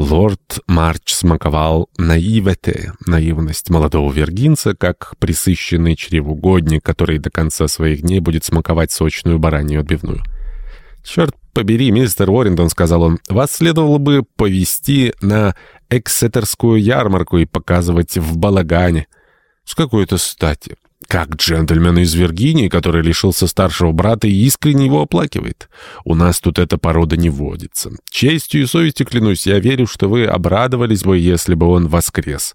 Лорд Марч смаковал наивете, наивность молодого вергинца, как присыщенный чревоугодник, который до конца своих дней будет смаковать сочную баранью отбивную. «Черт побери, мистер Уоррингтон», — сказал он, — «вас следовало бы повести на Эксетерскую ярмарку и показывать в балагане». «С какой-то стати?» Как джентльмен из Виргинии, который лишился старшего брата и искренне его оплакивает. У нас тут эта порода не водится. Честью и совестью клянусь, я верю, что вы обрадовались бы, если бы он воскрес».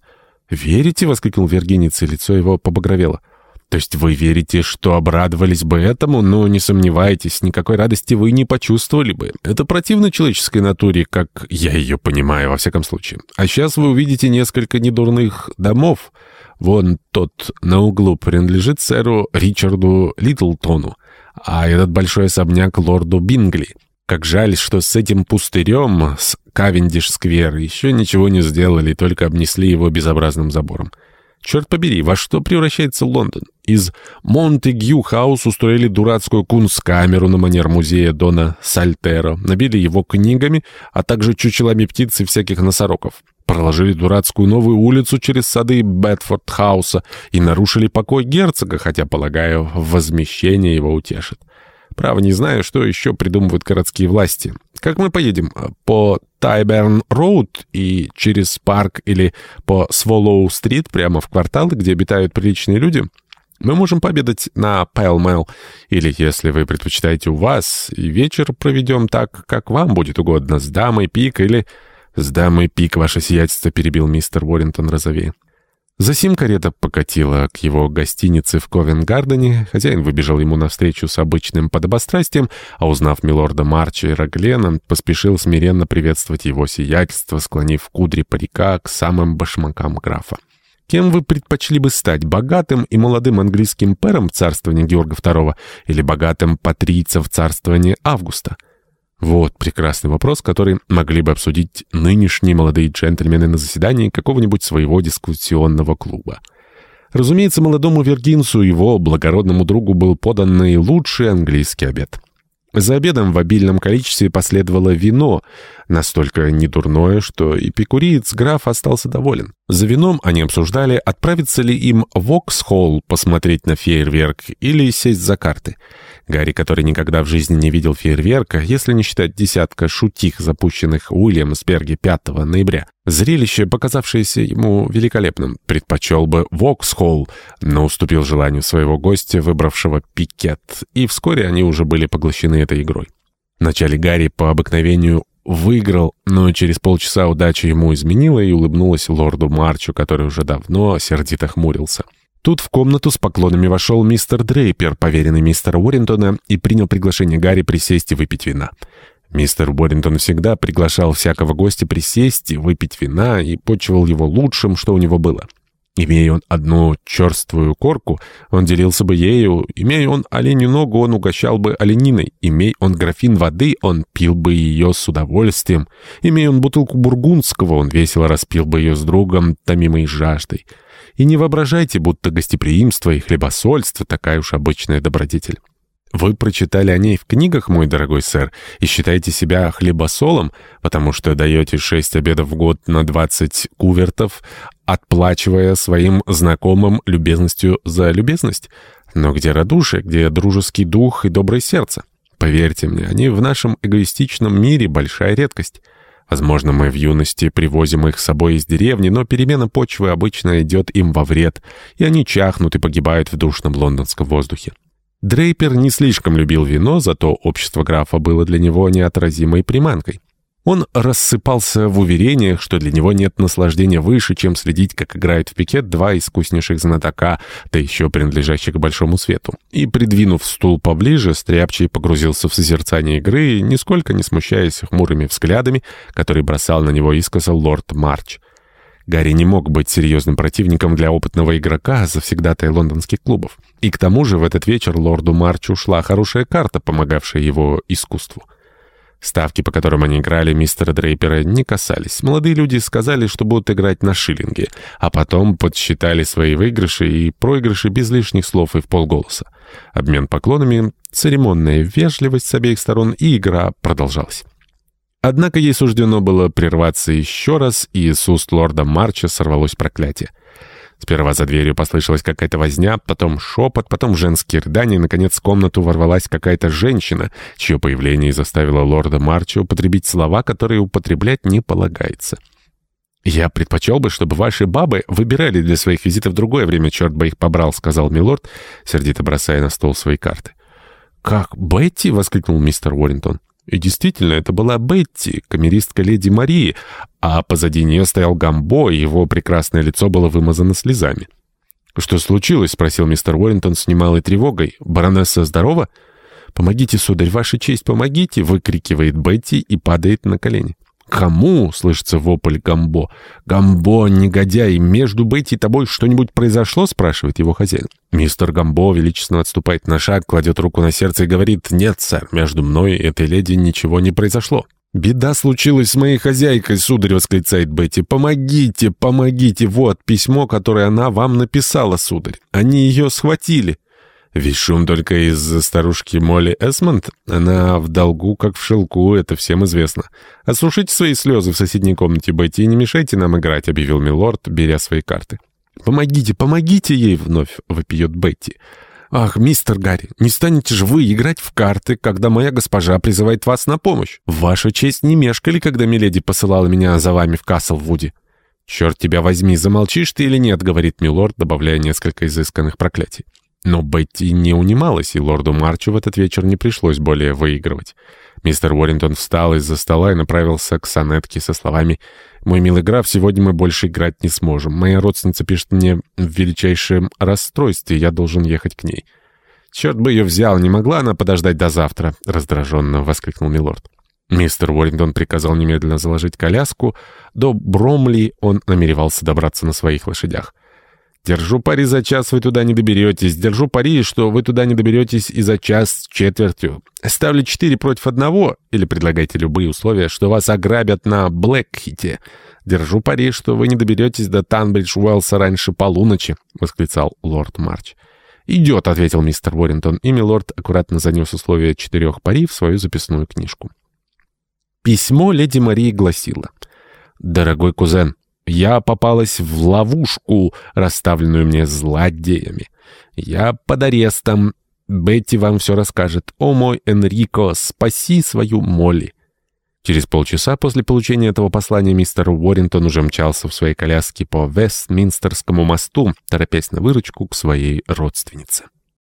«Верите?» — воскликнул Виргинец, и лицо его побагровело. «То есть вы верите, что обрадовались бы этому? Но не сомневайтесь, никакой радости вы не почувствовали бы. Это противно человеческой натуре, как я ее понимаю, во всяком случае. А сейчас вы увидите несколько недурных домов». Вон тот на углу принадлежит сэру Ричарду Литлтону, а этот большой особняк лорду Бингли. Как жаль, что с этим пустырем, с Кавендиш-сквер, еще ничего не сделали, только обнесли его безобразным забором. Черт побери, во что превращается Лондон? Из Монтегью-хаус устроили дурацкую кунсткамеру на манер музея Дона Сальтеро, набили его книгами, а также чучелами птиц и всяких носорогов. Проложили дурацкую новую улицу через сады Бедфорд-хауса и нарушили покой герцога, хотя, полагаю, возмещение его утешит. Право, не знаю, что еще придумывают городские власти. Как мы поедем? По Тайберн-роуд и через парк или по Сволоу-стрит прямо в кварталы, где обитают приличные люди? Мы можем пообедать на Пэлмэл, или, если вы предпочитаете у вас, и вечер проведем так, как вам будет угодно, с дамой пик или... «С дамой пик, ваше сиятельство», — перебил мистер Уоррингтон розовее. Засим карета покатила к его гостинице в Ковенгардене. Хозяин выбежал ему навстречу с обычным подобострастием, а узнав милорда Марча и Раглена, поспешил смиренно приветствовать его сиятельство, склонив кудри парика к самым башмакам графа. Кем вы предпочли бы стать, богатым и молодым английским пэром в царствовании Георга II или богатым патрийцем в царствовании Августа? Вот прекрасный вопрос, который могли бы обсудить нынешние молодые джентльмены на заседании какого-нибудь своего дискуссионного клуба. Разумеется, молодому Вергинсу, его благородному другу, был подан наилучший английский обед. За обедом в обильном количестве последовало вино, настолько недурное, что эпикуриец граф остался доволен. За вином они обсуждали, отправиться ли им в Оксхолл посмотреть на фейерверк или сесть за карты. Гарри, который никогда в жизни не видел фейерверка, если не считать десятка шутих, запущенных в Уильямсберге 5 ноября, зрелище, показавшееся ему великолепным, предпочел бы Воксхолл, но уступил желанию своего гостя, выбравшего пикет, и вскоре они уже были поглощены этой игрой. Вначале Гарри по обыкновению выиграл, но через полчаса удача ему изменила и улыбнулась лорду Марчу, который уже давно сердито хмурился. Тут в комнату с поклонами вошел мистер Дрейпер, поверенный мистера Уоррентона, и принял приглашение Гарри присесть и выпить вина. Мистер Уоррентон всегда приглашал всякого гостя присесть и выпить вина и почивал его лучшим, что у него было. Имея он одну черствую корку, он делился бы ею. Имея он оленью ногу, он угощал бы олениной. Имея он графин воды, он пил бы ее с удовольствием. Имея он бутылку бургундского, он весело распил бы ее с другом, томимой жаждой. И не воображайте, будто гостеприимство и хлебосольство такая уж обычная добродетель. Вы прочитали о ней в книгах, мой дорогой сэр, и считаете себя хлебосолом, потому что даете шесть обедов в год на двадцать кувертов, отплачивая своим знакомым любезностью за любезность. Но где радушие, где дружеский дух и доброе сердце? Поверьте мне, они в нашем эгоистичном мире большая редкость. Возможно, мы в юности привозим их с собой из деревни, но перемена почвы обычно идет им во вред, и они чахнут и погибают в душном лондонском воздухе. Дрейпер не слишком любил вино, зато общество графа было для него неотразимой приманкой. Он рассыпался в уверениях, что для него нет наслаждения выше, чем следить, как играют в пикет два искуснейших знатока, да еще принадлежащих к большому свету. И, придвинув стул поближе, Стряпчий погрузился в созерцание игры, нисколько не смущаясь хмурыми взглядами, которые бросал на него искоса лорд Марч. Гарри не мог быть серьезным противником для опытного игрока, завсегдатай лондонских клубов. И к тому же в этот вечер лорду Марчу шла хорошая карта, помогавшая его искусству. Ставки, по которым они играли, мистера Дрейпера не касались. Молодые люди сказали, что будут играть на шиллинге, а потом подсчитали свои выигрыши и проигрыши без лишних слов и в полголоса. Обмен поклонами, церемонная вежливость с обеих сторон, и игра продолжалась. Однако ей суждено было прерваться еще раз, и с уст лорда Марча сорвалось проклятие. Сперва за дверью послышалась какая-то возня, потом шепот, потом женские рыдания, и, наконец, в комнату ворвалась какая-то женщина, чье появление заставило лорда Марча употребить слова, которые употреблять не полагается. «Я предпочел бы, чтобы ваши бабы выбирали для своих визитов другое время, черт бы их побрал», — сказал милорд, сердито бросая на стол свои карты. «Как, Бетти?» — воскликнул мистер Уоррингтон. И действительно, это была Бетти, камеристка леди Марии, а позади нее стоял Гамбо, и его прекрасное лицо было вымазано слезами. «Что случилось?» — спросил мистер Уоррингтон с немалой тревогой. «Баронесса здорова?» «Помогите, сударь, ваша честь, помогите!» — выкрикивает Бетти и падает на колени. «Кому?» — слышится вопль Гамбо. «Гамбо, негодяй, между Бетти и тобой что-нибудь произошло?» — спрашивает его хозяин. Мистер Гамбо величественно отступает на шаг, кладет руку на сердце и говорит «Нет, сэр, между мной и этой леди ничего не произошло». «Беда случилась с моей хозяйкой», — сударь восклицает Бетти. «Помогите, помогите! Вот письмо, которое она вам написала, сударь. Они ее схватили». Весь шум только из старушки Молли Эсмонд. Она в долгу, как в шелку, это всем известно. «Осушите свои слезы в соседней комнате, Бетти, и не мешайте нам играть», — объявил милорд, беря свои карты. «Помогите, помогите ей!» — вновь вопиет Бетти. «Ах, мистер Гарри, не станете же вы играть в карты, когда моя госпожа призывает вас на помощь? Ваша честь не мешкали, когда Миледи посылала меня за вами в Каслвуде?» «Черт тебя возьми, замолчишь ты или нет?» — говорит милорд, добавляя несколько изысканных проклятий. Но Бетти не унималась, и лорду Марчу в этот вечер не пришлось более выигрывать. Мистер Уоррингтон встал из-за стола и направился к сонетке со словами «Мой милый граф, сегодня мы больше играть не сможем. Моя родственница пишет мне в величайшем расстройстве, я должен ехать к ней». «Черт бы ее взял, не могла она подождать до завтра», — раздраженно воскликнул милорд. Мистер Уоррингтон приказал немедленно заложить коляску. До Бромли он намеревался добраться на своих лошадях. Держу пари за час вы туда не доберетесь. Держу пари, что вы туда не доберетесь и за час с четвертью. Ставлю четыре против одного, или предлагайте любые условия, что вас ограбят на Блэкхите. Держу пари, что вы не доберетесь до Танбридж-Уэллса раньше полуночи», — восклицал лорд Марч. «Идет», — ответил мистер Уоррингтон, и милорд аккуратно занес условия четырех пари в свою записную книжку. Письмо леди Марии гласило. «Дорогой кузен, я попалась в ловушку, расставленную мне злодеями. Я под арестом. Бетти вам все расскажет. О мой Энрико, спаси свою Молли. Через полчаса после получения этого послания мистер Уоррингтон уже мчался в своей коляске по Вестминстерскому мосту, торопясь на выручку к своей родственнице.